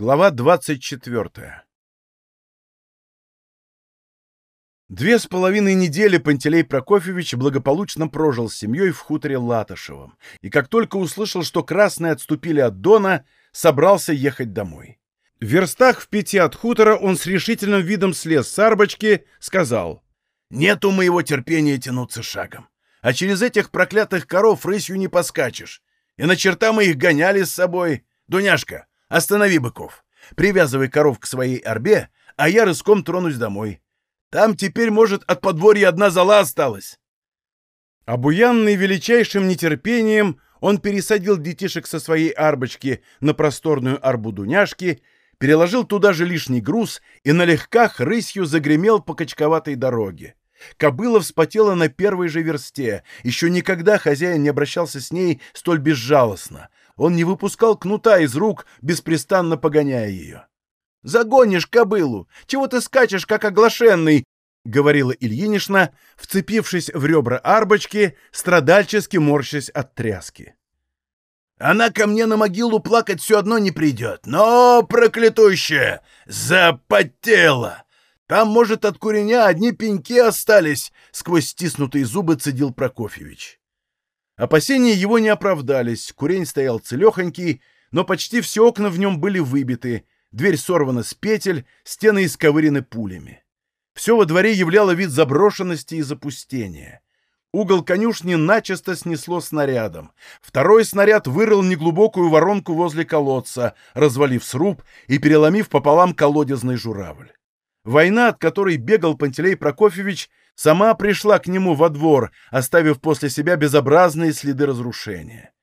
Глава 24. Две с половиной недели Пантелей Прокофьевич благополучно прожил с семьей в хуторе Латышевом, и как только услышал, что красные отступили от Дона, собрался ехать домой. В верстах в пяти от хутора он с решительным видом слез с арбочки, сказал, «Нет у моего терпения тянуться шагом, а через этих проклятых коров рысью не поскачешь, и на черта мы их гоняли с собой. Дуняшка, Останови быков. Привязывай коров к своей орбе, а я рыском тронусь домой. Там теперь, может, от подворья одна зала осталась. Обуянный величайшим нетерпением, он пересадил детишек со своей арбочки на просторную арбу Дуняшки, переложил туда же лишний груз и на легках рысью загремел по качковатой дороге. Кобыла вспотела на первой же версте. Еще никогда хозяин не обращался с ней столь безжалостно. Он не выпускал кнута из рук, беспрестанно погоняя ее. «Загонишь кобылу! Чего ты скачешь, как оглашенный?» — говорила Ильинишна, вцепившись в ребра арбочки, страдальчески морщась от тряски. «Она ко мне на могилу плакать все одно не придет, но, проклятущая, запотела! Там, может, от куреня одни пеньки остались!» — сквозь стиснутые зубы цедил Прокофьевич. Опасения его не оправдались, курень стоял целехонький, но почти все окна в нем были выбиты, дверь сорвана с петель, стены исковырены пулями. Все во дворе являло вид заброшенности и запустения. Угол конюшни начисто снесло снарядом. Второй снаряд вырыл неглубокую воронку возле колодца, развалив сруб и переломив пополам колодезный журавль. Война, от которой бегал Пантелей Прокофьевич, сама пришла к нему во двор, оставив после себя безобразные следы разрушения.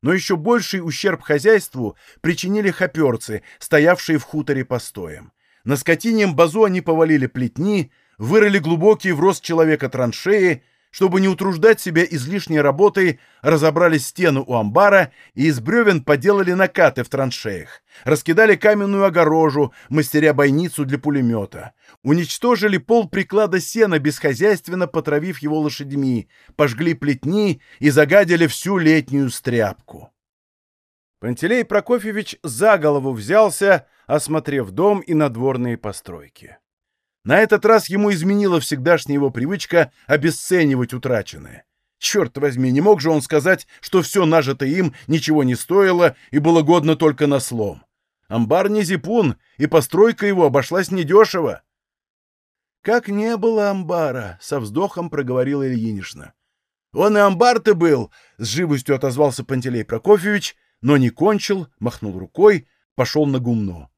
Но еще больший ущерб хозяйству причинили хоперцы, стоявшие в хуторе постоем. На скотинем базу они повалили плетни, вырыли глубокие в рост человека траншеи, чтобы не утруждать себя излишней работой, разобрали стену у амбара и из бревен поделали накаты в траншеях, раскидали каменную огорожу, мастеря бойницу для пулемета, уничтожили пол приклада сена, бесхозяйственно потравив его лошадьми, пожгли плетни и загадили всю летнюю стряпку. Пантелей Прокофьевич за голову взялся, осмотрев дом и надворные постройки. На этот раз ему изменила всегдашняя его привычка обесценивать утраченное. Черт возьми, не мог же он сказать, что все нажитое им ничего не стоило и было годно только на слом. Амбар не зипун, и постройка его обошлась недешево. «Как не было амбара!» — со вздохом проговорила Ильинична. «Он и амбар-то был!» — с живостью отозвался Пантелей Прокофьевич, но не кончил, махнул рукой, пошел на гумно.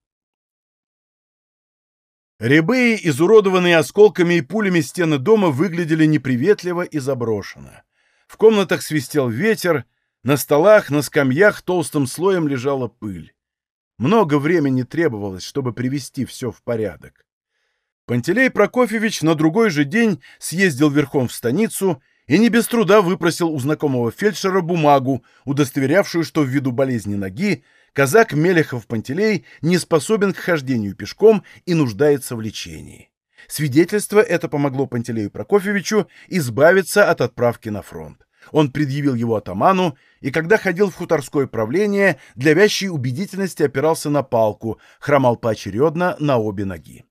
Рябые, изуродованные осколками и пулями стены дома выглядели неприветливо и заброшенно. В комнатах свистел ветер, на столах, на скамьях толстым слоем лежала пыль. Много времени требовалось, чтобы привести все в порядок. Пантелей Прокофьевич на другой же день съездил верхом в станицу и не без труда выпросил у знакомого фельдшера бумагу, удостоверявшую, что ввиду болезни ноги казак Мелехов-Пантелей не способен к хождению пешком и нуждается в лечении. Свидетельство это помогло Пантелею Прокофьевичу избавиться от отправки на фронт. Он предъявил его атаману, и когда ходил в хуторское правление, для вящей убедительности опирался на палку, хромал поочередно на обе ноги.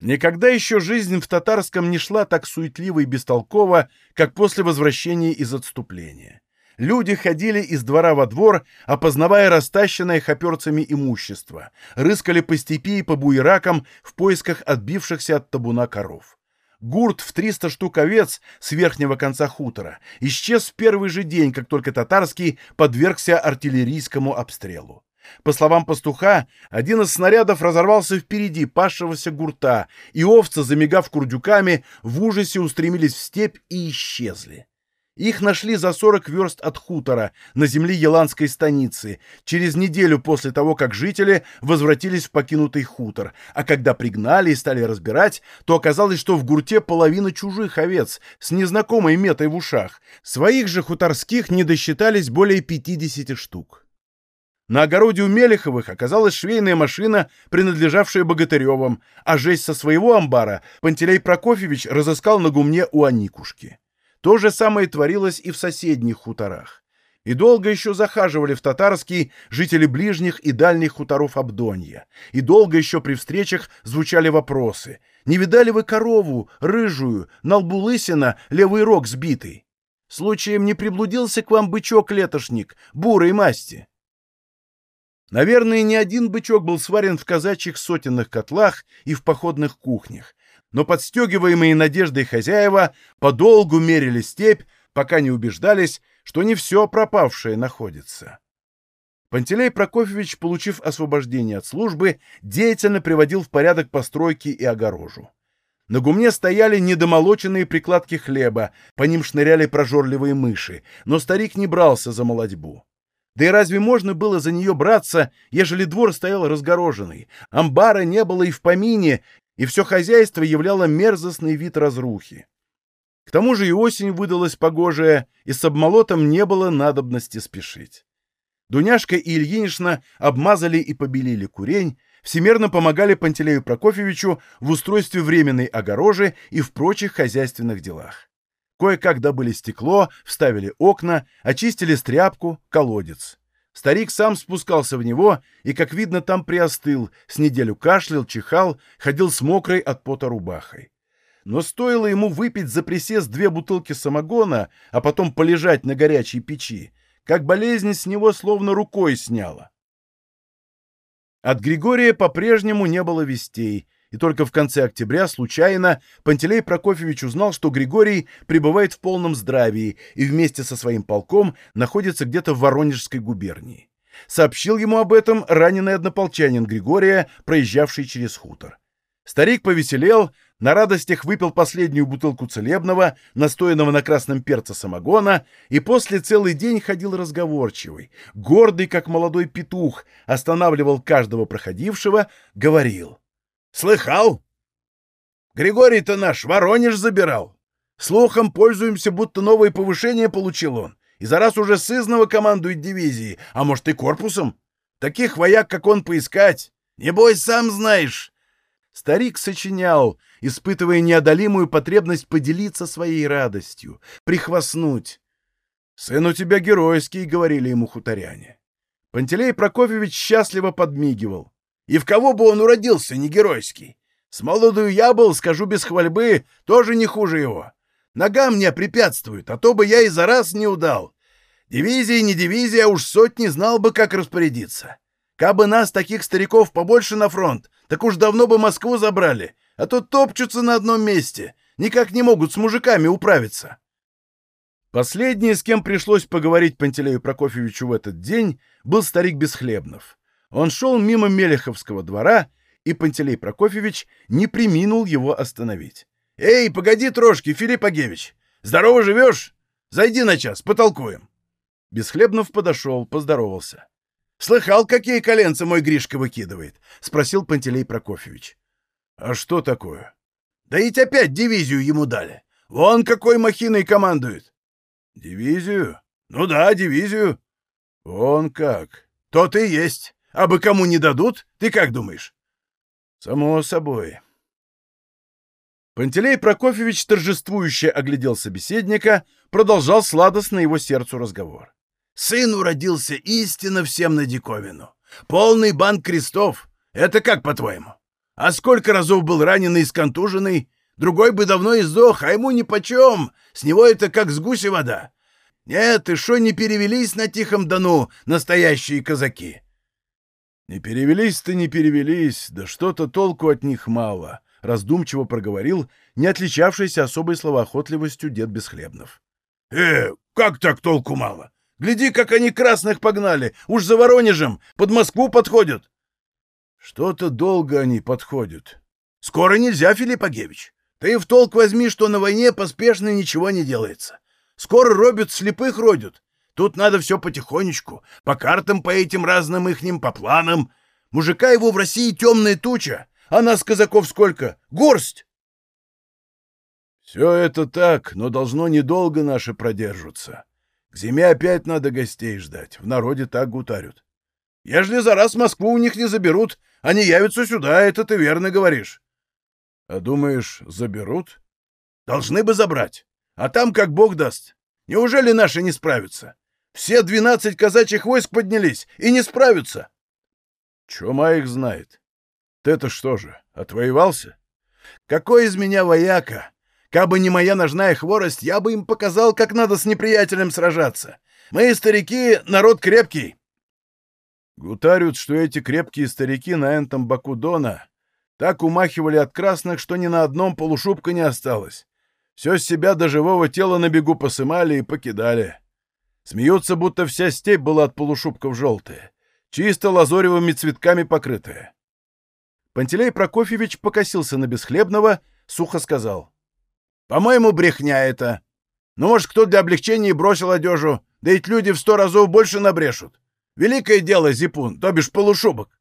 Никогда еще жизнь в татарском не шла так суетливо и бестолково, как после возвращения из отступления люди ходили из двора во двор, опознавая растащенное хоперцами имущество, рыскали по степи и по буеракам в поисках отбившихся от табуна коров. Гурт в 300 штук овец с верхнего конца хутора исчез в первый же день, как только татарский подвергся артиллерийскому обстрелу. По словам пастуха, один из снарядов разорвался впереди пасшегося гурта, и овцы, замигав курдюками, в ужасе устремились в степь и исчезли. Их нашли за 40 верст от хутора, на земле Еланской станицы, через неделю после того, как жители возвратились в покинутый хутор, а когда пригнали и стали разбирать, то оказалось, что в гурте половина чужих овец с незнакомой метой в ушах, своих же хуторских не досчитались более 50 штук. На огороде у Мелеховых оказалась швейная машина, принадлежавшая Богатыревым, а жесть со своего амбара Пантелей Прокофьевич разыскал на гумне у Аникушки. То же самое творилось и в соседних хуторах. И долго еще захаживали в Татарский жители ближних и дальних хуторов Абдонья. И долго еще при встречах звучали вопросы. «Не видали вы корову, рыжую, на лбу лысина, левый рог сбитый? Случаем не приблудился к вам бычок-летошник, бурой масти?» Наверное, не один бычок был сварен в казачьих сотенных котлах и в походных кухнях, но подстегиваемые надеждой хозяева подолгу мерили степь, пока не убеждались, что не все пропавшее находится. Пантелей Прокофьевич, получив освобождение от службы, деятельно приводил в порядок постройки и огорожу. На гумне стояли недомолоченные прикладки хлеба, по ним шныряли прожорливые мыши, но старик не брался за молодьбу. Да и разве можно было за нее браться, ежели двор стоял разгороженный, амбара не было и в помине, и все хозяйство являло мерзостный вид разрухи. К тому же и осень выдалась погожая, и с обмолотом не было надобности спешить. Дуняшка и Ильинична обмазали и побелили курень, всемерно помогали Пантелею Прокофьевичу в устройстве временной огорожи и в прочих хозяйственных делах. Кое-как добыли стекло, вставили окна, очистили стряпку, колодец. Старик сам спускался в него и, как видно, там приостыл, с неделю кашлял, чихал, ходил с мокрой от пота рубахой но стоило ему выпить за присест две бутылки самогона, а потом полежать на горячей печи, как болезнь с него словно рукой сняла. От Григория по-прежнему не было вестей, и только в конце октября случайно Пантелей Прокофьевич узнал, что Григорий пребывает в полном здравии и вместе со своим полком находится где-то в Воронежской губернии. Сообщил ему об этом раненый однополчанин Григория, проезжавший через хутор. Старик повеселел, на радостях выпил последнюю бутылку целебного, настоянного на красном перце самогона, и после целый день ходил разговорчивый, гордый, как молодой петух, останавливал каждого проходившего, говорил. «Слыхал? Григорий-то наш Воронеж забирал. Слухом пользуемся, будто новое повышение получил он, и за раз уже сызново командует дивизией, а может и корпусом. Таких вояк, как он, поискать. Небось, сам знаешь». Старик сочинял, испытывая неодолимую потребность поделиться своей радостью, прихвастнуть. «Сын у тебя геройский», — говорили ему хуторяне. Пантелей Прокофьевич счастливо подмигивал. «И в кого бы он уродился, не геройский? С молодую я был, скажу без хвальбы, тоже не хуже его. Нога мне препятствует, а то бы я и за раз не удал. Дивизия не дивизия, а уж сотни знал бы, как распорядиться. Кабы нас, таких стариков, побольше на фронт, так уж давно бы Москву забрали, а то топчутся на одном месте, никак не могут с мужиками управиться. Последний, с кем пришлось поговорить Пантелею Прокофьевичу в этот день, был старик Бесхлебнов. Он шел мимо Мелеховского двора, и Пантелей Прокофьевич не приминул его остановить. «Эй, погоди трошки, Филипп Агевич! Здорово живешь? Зайди на час, потолкуем!» Бесхлебнов подошел, поздоровался. «Слыхал, какие коленца мой Гришка выкидывает?» — спросил Пантелей Прокофьевич. «А что такое?» «Да ведь опять дивизию ему дали. Вон какой махиной командует». «Дивизию? Ну да, дивизию». «Вон как. То-то и есть. А бы кому не дадут, ты как думаешь?» «Само собой». Пантелей Прокофьевич торжествующе оглядел собеседника, продолжал сладостно его сердцу разговор. Сын уродился истинно всем на диковину. Полный банк крестов. Это как, по-твоему? А сколько разов был раненый и сконтуженный? Другой бы давно и сдох, а ему нипочем. С него это как с гуся вода. Нет, и шо не перевелись на Тихом Дону настоящие казаки? Не перевелись-то не перевелись, да что-то толку от них мало, раздумчиво проговорил, не отличавшийся особой словоохотливостью дед Бесхлебнов. Э, как так толку мало? Гляди, как они красных погнали! Уж за Воронежем! Под Москву подходят!» «Что-то долго они подходят». «Скоро нельзя, Филипп Агевич. Ты в толк возьми, что на войне поспешно ничего не делается. Скоро робят, слепых родят. Тут надо все потихонечку, по картам по этим разным ихним, по планам. Мужика его в России темная туча, а нас, казаков, сколько? Горсть!» «Все это так, но должно недолго наши продержатся. К зиме опять надо гостей ждать, в народе так гутарют. Ежели за раз Москву у них не заберут, они явятся сюда, это ты верно говоришь. А думаешь, заберут? Должны бы забрать. А там как бог даст. Неужели наши не справятся? Все двенадцать казачьих войск поднялись и не справятся. Чума их знает. Ты-то что же, отвоевался? Какой из меня вояка? Кабы не моя ножная хворость, я бы им показал, как надо с неприятелем сражаться. Мы, старики, народ крепкий. Гутарят, что эти крепкие старики на энтом боку Дона так умахивали от красных, что ни на одном полушубка не осталось. Все с себя до живого тела на бегу посымали и покидали. Смеются, будто вся степь была от полушубков желтая, чисто лазоревыми цветками покрытая. Пантелей Прокофьевич покосился на Бесхлебного, сухо сказал. — По-моему, брехня это. Ну, может, кто для облегчения бросил одежу, да ведь люди в сто разов больше набрешут. Великое дело, Зипун, то бишь полушубок.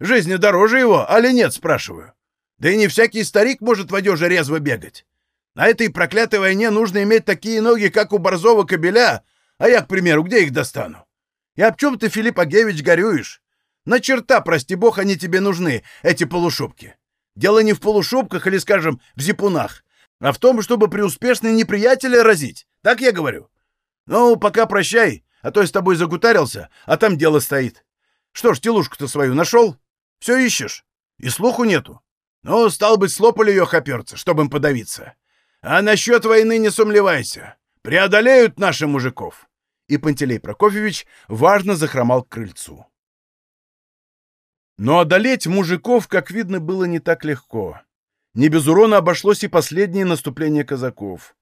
Жизни дороже его, али нет, спрашиваю. Да и не всякий старик может в одежде резво бегать. На этой проклятой войне нужно иметь такие ноги, как у борзого кобеля, а я, к примеру, где их достану? И об чем ты, Филипп Агеевич, горюешь? На черта, прости бог, они тебе нужны, эти полушубки. Дело не в полушубках или, скажем, в зипунах, а в том, чтобы при успешной неприятеля разить. Так я говорю. Ну, пока прощай, а то я с тобой загутарился, а там дело стоит. Что ж, телушку-то свою нашел? Все ищешь? И слуху нету. Ну, стал быть, слопали ее хоперца, чтобы им подавиться. А насчет войны не сумлевайся. Преодолеют наши мужиков. И Пантелей Прокофьевич важно захромал к крыльцу. Но одолеть мужиков, как видно, было не так легко. Не без урона обошлось и последнее наступление казаков.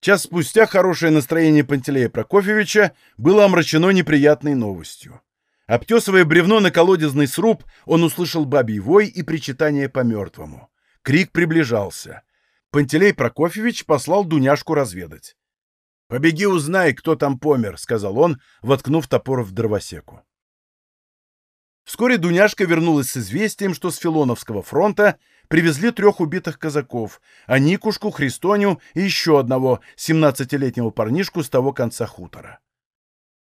Час спустя хорошее настроение Пантелея Прокофьевича было омрачено неприятной новостью. Обтесывая бревно на колодезный сруб, он услышал бабий вой и причитание по мертвому. Крик приближался. Пантелей Прокофьевич послал Дуняшку разведать. «Побеги, узнай, кто там помер», — сказал он, воткнув топор в дровосеку. Вскоре Дуняшка вернулась с известием, что с Филоновского фронта привезли трех убитых казаков, а Никушку, Христоню и еще одного, 17-летнего парнишку с того конца хутора.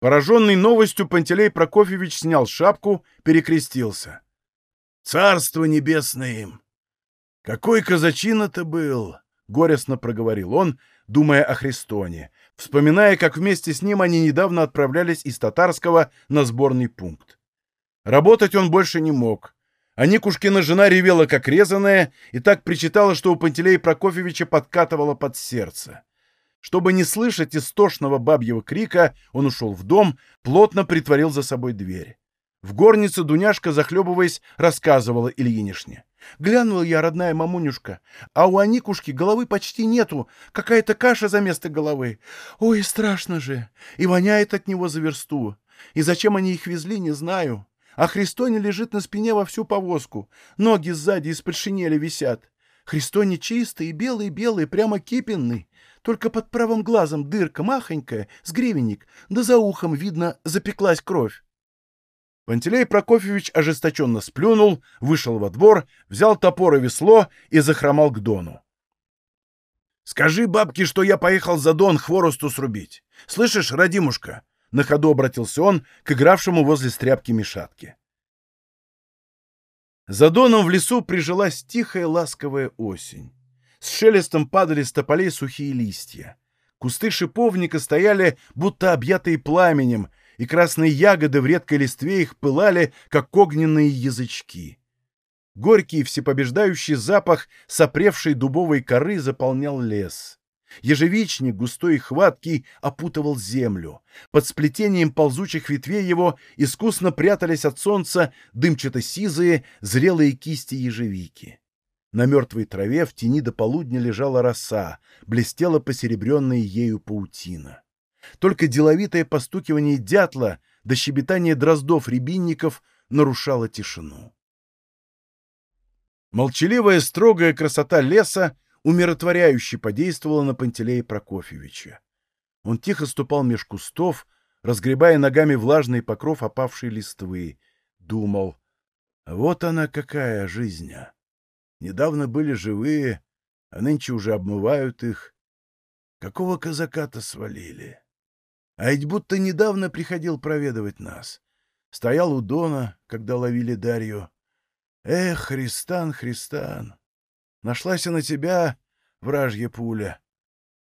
Пораженный новостью, Пантелей Прокофьевич снял шапку, перекрестился. «Царство небесное им! Какой казачин-то был!» — горестно проговорил он, думая о Христоне, вспоминая, как вместе с ним они недавно отправлялись из Татарского на сборный пункт. Работать он больше не мог. А Никушкина жена ревела, как резаная, и так причитала, что у Пантелея Прокофьевича подкатывало под сердце. Чтобы не слышать истошного бабьего крика, он ушел в дом, плотно притворил за собой дверь. В горнице Дуняшка, захлебываясь, рассказывала Ильинишне. «Глянула я, родная мамунюшка, а у Аникушки головы почти нету, какая-то каша за место головы. Ой, страшно же, и воняет от него за версту. И зачем они их везли, не знаю а Христоня лежит на спине во всю повозку. Ноги сзади из-под шинели висят. Христоня чистый, белый-белый, прямо кипенный. Только под правым глазом дырка махонькая, с гривенник, да за ухом, видно, запеклась кровь. Пантелей Прокофьевич ожесточенно сплюнул, вышел во двор, взял топор и весло и захромал к Дону. «Скажи бабке, что я поехал за Дон хворосту срубить. Слышишь, родимушка, на ходу обратился он к игравшему возле стряпки мешатки. За доном в лесу прижилась тихая ласковая осень. С шелестом падали с тополей сухие листья. Кусты шиповника стояли, будто объятые пламенем, и красные ягоды в редкой листве их пылали, как огненные язычки. Горький всепобеждающий запах сопревшей дубовой коры заполнял лес. Ежевичник, густой и хваткий, опутывал землю. Под сплетением ползучих ветвей его искусно прятались от солнца дымчато-сизые, зрелые кисти ежевики. На мертвой траве в тени до полудня лежала роса, блестела посеребренная ею паутина. Только деловитое постукивание дятла до щебетания дроздов-рябинников нарушало тишину. Молчаливая строгая красота леса умиротворяюще подействовало на Пантелея Прокофьевича. Он тихо ступал меж кустов, разгребая ногами влажный покров опавшей листвы. Думал, вот она какая жизнь! -а. Недавно были живые, а нынче уже обмывают их. Какого казака-то свалили? А ведь будто недавно приходил проведывать нас. Стоял у Дона, когда ловили Дарью. Эх, Христан, Христан! Нашлась на тебя вражья пуля.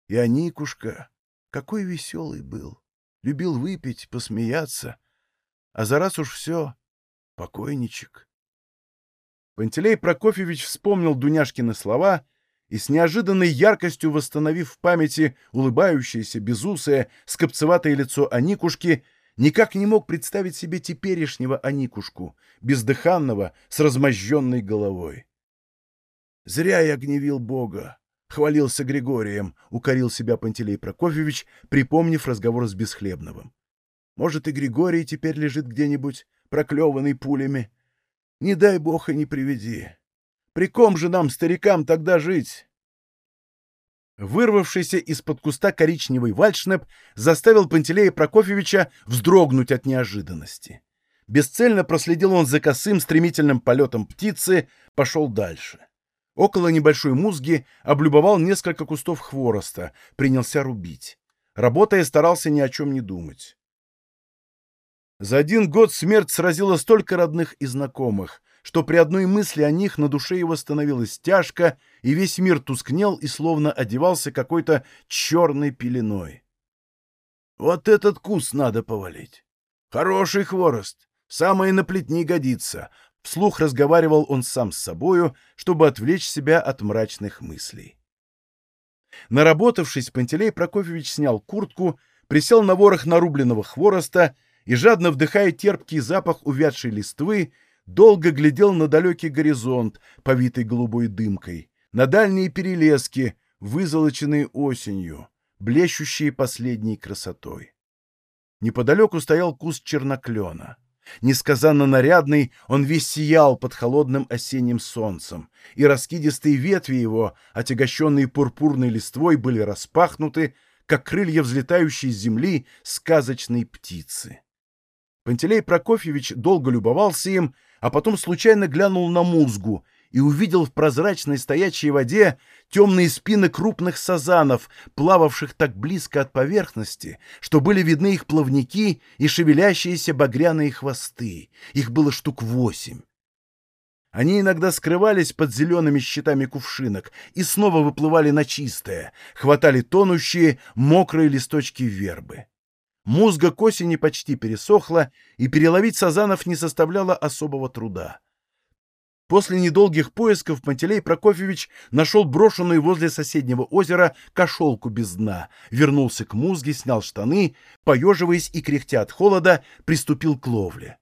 И Аникушка, какой веселый был. Любил выпить, посмеяться. А за раз уж все, покойничек. Пантелей Прокофьевич вспомнил Дуняшкины слова и с неожиданной яркостью, восстановив в памяти улыбающееся, безусое, скопцеватое лицо Аникушки, никак не мог представить себе теперешнего Аникушку, бездыханного, с размозженной головой. «Зря я гневил Бога!» — хвалился Григорием, — укорил себя Пантелей Прокофьевич, припомнив разговор с Бесхлебновым. «Может, и Григорий теперь лежит где-нибудь, проклеванный пулями. Не дай бог и не приведи. При ком же нам, старикам, тогда жить?» Вырвавшийся из-под куста коричневый вальшнеп заставил Пантелея Прокофьевича вздрогнуть от неожиданности. Бесцельно проследил он за косым стремительным полетом птицы, пошел дальше. Около небольшой музги облюбовал несколько кустов хвороста, принялся рубить. Работая, старался ни о чем не думать. За один год смерть сразила столько родных и знакомых, что при одной мысли о них на душе его становилось тяжко, и весь мир тускнел и словно одевался какой-то черной пеленой. «Вот этот куст надо повалить. Хороший хворост, самое на плетни годится», Вслух разговаривал он сам с собою, чтобы отвлечь себя от мрачных мыслей. Наработавшись, Пантелей Прокофьевич снял куртку, присел на ворох нарубленного хвороста и, жадно вдыхая терпкий запах увядшей листвы, долго глядел на далекий горизонт, повитый голубой дымкой, на дальние перелески, вызолоченные осенью, блещущие последней красотой. Неподалеку стоял куст черноклена. Несказанно нарядный, он весь сиял под холодным осенним солнцем, и раскидистые ветви его, отягощенные пурпурной листвой, были распахнуты, как крылья взлетающей с земли сказочной птицы. Пантелей Прокофьевич долго любовался им, а потом случайно глянул на музгу и увидел в прозрачной стоячей воде темные спины крупных сазанов, плававших так близко от поверхности, что были видны их плавники и шевелящиеся багряные хвосты. Их было штук восемь. Они иногда скрывались под зелеными щитами кувшинок и снова выплывали на чистое, хватали тонущие, мокрые листочки вербы. Музга к осени почти пересохла, и переловить сазанов не составляло особого труда. После недолгих поисков Пантелей Прокофьевич нашел брошенную возле соседнего озера кошелку без дна, вернулся к музге, снял штаны, поеживаясь и кряхтя от холода, приступил к ловле.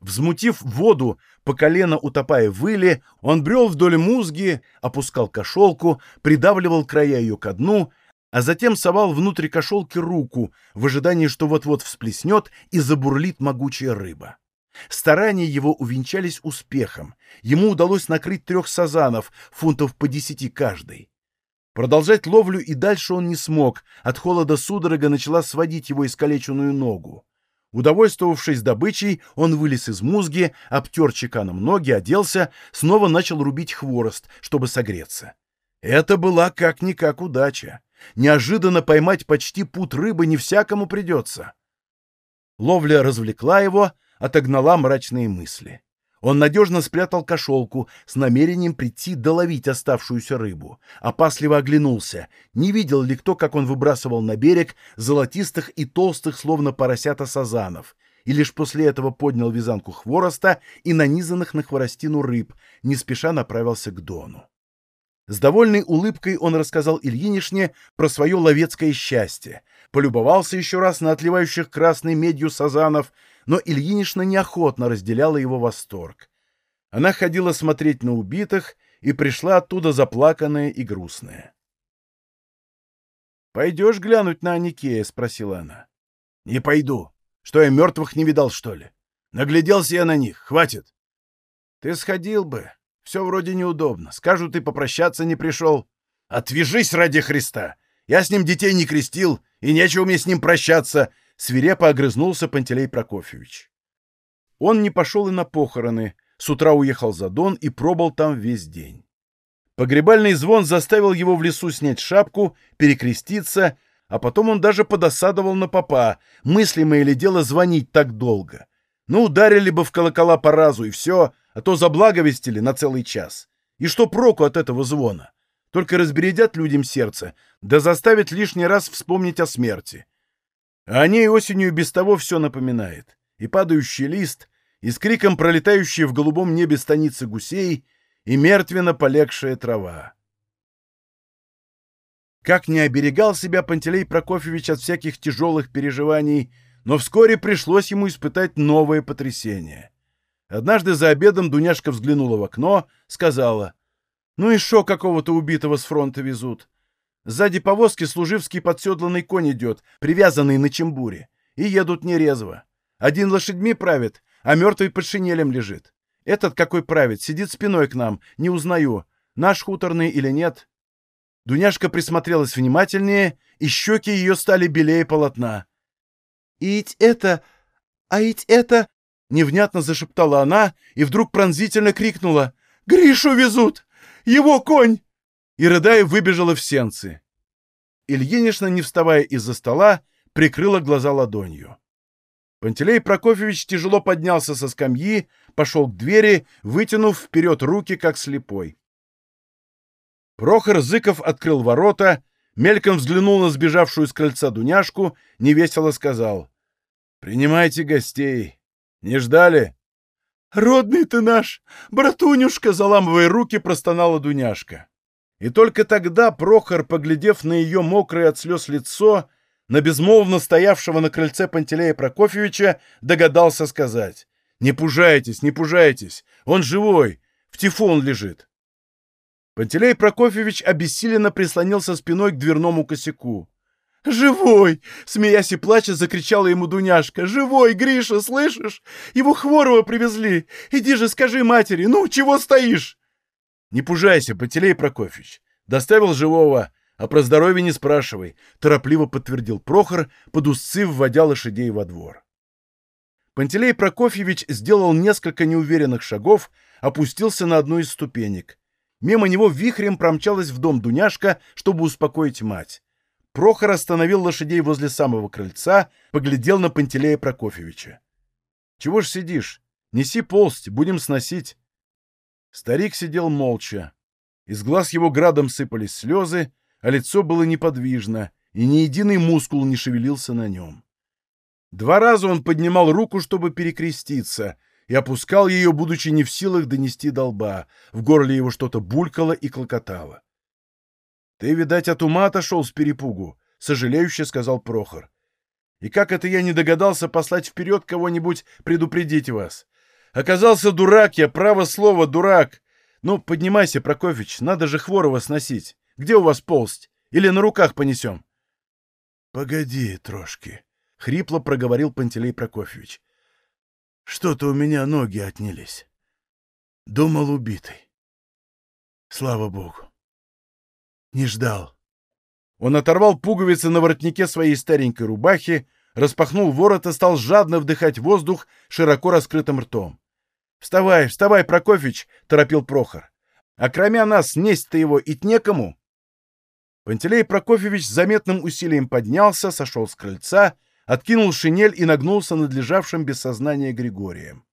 Взмутив воду, по колено утопая в иле, он брел вдоль музги, опускал кошелку, придавливал края ее ко дну, а затем совал внутрь кошелки руку в ожидании, что вот-вот всплеснет и забурлит могучая рыба. Старания его увенчались успехом. Ему удалось накрыть трех сазанов, фунтов по десяти каждый. Продолжать ловлю и дальше он не смог, от холода судорога начала сводить его искалеченную ногу. Удовольствовавшись добычей, он вылез из музги, обтер чеканом ноги, оделся, снова начал рубить хворост, чтобы согреться. Это была как-никак удача. Неожиданно поймать почти пут рыбы не всякому придется. Ловля развлекла его, отогнала мрачные мысли. Он надежно спрятал кошелку с намерением прийти доловить оставшуюся рыбу. Опасливо оглянулся, не видел ли кто, как он выбрасывал на берег золотистых и толстых, словно поросята сазанов, и лишь после этого поднял вязанку хвороста и нанизанных на хворостину рыб, не спеша направился к Дону. С довольной улыбкой он рассказал Ильинишне про свое ловецкое счастье, полюбовался еще раз на отливающих красной медью сазанов, но Ильинишна неохотно разделяла его восторг. Она ходила смотреть на убитых и пришла оттуда заплаканная и грустная. «Пойдешь глянуть на Аникея?» — спросила она. «Не пойду. Что, я мертвых не видал, что ли? Нагляделся я на них. Хватит». «Ты сходил бы. Все вроде неудобно. Скажут, ты попрощаться не пришел. Отвяжись ради Христа. Я с ним детей не крестил, и нечего мне с ним прощаться свирепо огрызнулся Пантелей Прокофьевич. Он не пошел и на похороны, с утра уехал за Дон и пробыл там весь день. Погребальный звон заставил его в лесу снять шапку, перекреститься, а потом он даже подосадовал на попа, мыслимое ли дело звонить так долго. Ну, ударили бы в колокола по разу, и все, а то заблаговестили на целый час. И что проку от этого звона? Только разбередят людям сердце, да заставят лишний раз вспомнить о смерти. А о ней осенью без того все напоминает. И падающий лист, и с криком пролетающие в голубом небе станицы гусей, и мертвенно полегшая трава. Как не оберегал себя Пантелей Прокофьевич от всяких тяжелых переживаний, но вскоре пришлось ему испытать новое потрясение. Однажды за обедом Дуняшка взглянула в окно, сказала, «Ну и шо какого-то убитого с фронта везут? Сзади повозки служивский подседланный конь идет, привязанный на чембуре, и едут нерезво. Один лошадьми правит, а мертвый под шинелем лежит. Этот какой правит, сидит спиной к нам, не узнаю, наш хуторный или нет». Дуняшка присмотрелась внимательнее, и щеки ее стали белее полотна. «Ить это... А ить это...» Невнятно зашептала она и вдруг пронзительно крикнула. «Гришу везут! Его конь!» И, рыдая, выбежала в сенцы. Ильинична, не вставая из-за стола, прикрыла глаза ладонью. Пантелей Прокофьевич тяжело поднялся со скамьи, пошел к двери, вытянув вперед руки, как слепой. Прохор Зыков открыл ворота, мельком взглянул на сбежавшую с крыльца Дуняшку, невесело сказал. «Принимайте гостей. Не ждали?» «Родный ты наш! Братунюшка!» — заламывая руки, простонала Дуняшка. И только тогда Прохор, поглядев на ее мокрое от слез лицо, на безмолвно стоявшего на крыльце Пантелея Прокофьевича, догадался сказать. «Не пужайтесь, не пужайтесь! Он живой! В тифон лежит!» Пантелей Прокофьевич обессиленно прислонился спиной к дверному косяку. «Живой!» — смеясь и плача, закричала ему Дуняшка. «Живой, Гриша, слышишь? Его Хворова привезли! Иди же скажи матери, ну, чего стоишь?» «Не пужайся, Пантелей Прокофьевич. Доставил живого, а про здоровье не спрашивай», — торопливо подтвердил Прохор, под узцы вводя лошадей во двор. Пантелей Прокофьевич сделал несколько неуверенных шагов, опустился на одну из ступенек. Мимо него вихрем промчалась в дом Дуняшка, чтобы успокоить мать. Прохор остановил лошадей возле самого крыльца, поглядел на Пантелея Прокофьевича. — Чего ж сидишь? Неси полсть, будем сносить. Старик сидел молча. Из глаз его градом сыпались слезы, а лицо было неподвижно, и ни единый мускул не шевелился на нем. Два раза он поднимал руку, чтобы перекреститься, и опускал ее, будучи не в силах донести до лба. В горле его что-то булькало и клокотало. «Ты, видать, от ума отошел с перепугу», — сожалеюще сказал Прохор. «И как это я не догадался послать вперед кого-нибудь предупредить вас? Оказался дурак я, право слово, дурак. Ну, поднимайся, Прокофьевич, надо же Хворова сносить. Где у вас полсть? Или на руках понесем?» «Погоди, трошки», — хрипло проговорил Пантелей Прокофьевич. «Что-то у меня ноги отнялись. Думал убитый. Слава богу. Не ждал. Он оторвал пуговицы на воротнике своей старенькой рубахи, распахнул ворот и стал жадно вдыхать воздух широко раскрытым ртом. «Вставай, вставай, Прокофьевич!» — торопил Прохор. «А кроме нас несть-то его ить некому!» Пантелей Прокофьевич с заметным усилием поднялся, сошел с крыльца, откинул шинель и нагнулся над лежавшим без сознания Григорием.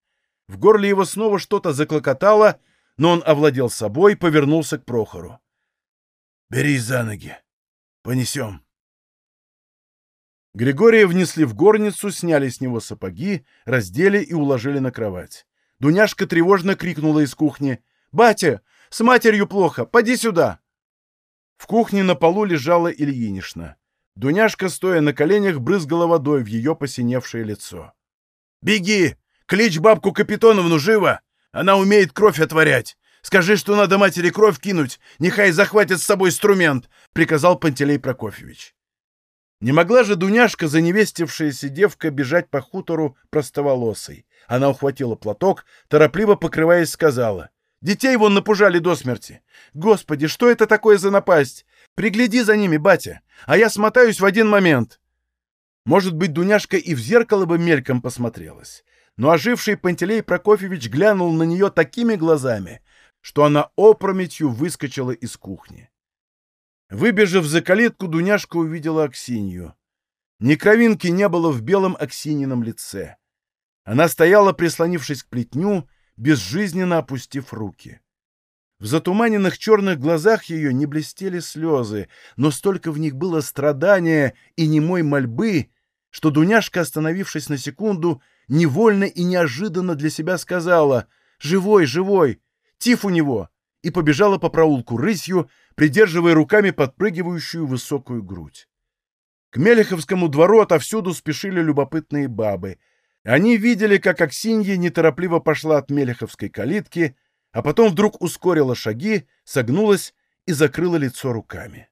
В горле его снова что-то заклокотало, но он овладел собой, повернулся к Прохору. Бери за ноги. Понесем. Григория внесли в горницу, сняли с него сапоги, раздели и уложили на кровать. Дуняшка тревожно крикнула из кухни. «Батя, с матерью плохо, поди сюда!» В кухне на полу лежала Ильинишна. Дуняшка, стоя на коленях, брызгала водой в ее посиневшее лицо. «Беги! Клич бабку Капитоновну живо! Она умеет кровь отворять! Скажи, что надо матери кровь кинуть, нехай захватит с собой инструмент, — приказал Пантелей Прокофьевич. Не могла же Дуняшка, заневестившаяся девка, бежать по хутору простоволосой. Она ухватила платок, торопливо покрываясь, сказала. «Детей вон напужали до смерти. Господи, что это такое за напасть? Пригляди за ними, батя, а я смотаюсь в один момент». Может быть, Дуняшка и в зеркало бы мельком посмотрелась. Но оживший Пантелей Прокофьевич глянул на нее такими глазами, что она опрометью выскочила из кухни. Выбежав за калитку, Дуняшка увидела Аксинью. Ни кровинки не было в белом Аксинином лице. Она стояла, прислонившись к плетню, безжизненно опустив руки. В затуманенных черных глазах ее не блестели слезы, но столько в них было страдания и немой мольбы, что Дуняшка, остановившись на секунду, невольно и неожиданно для себя сказала «Живой, живой! Тиф у него!» и побежала по проулку рысью, придерживая руками подпрыгивающую высокую грудь. К Мелеховскому двору отовсюду спешили любопытные бабы. Они видели, как Аксинья неторопливо пошла от Мелеховской калитки, а потом вдруг ускорила шаги, согнулась и закрыла лицо руками.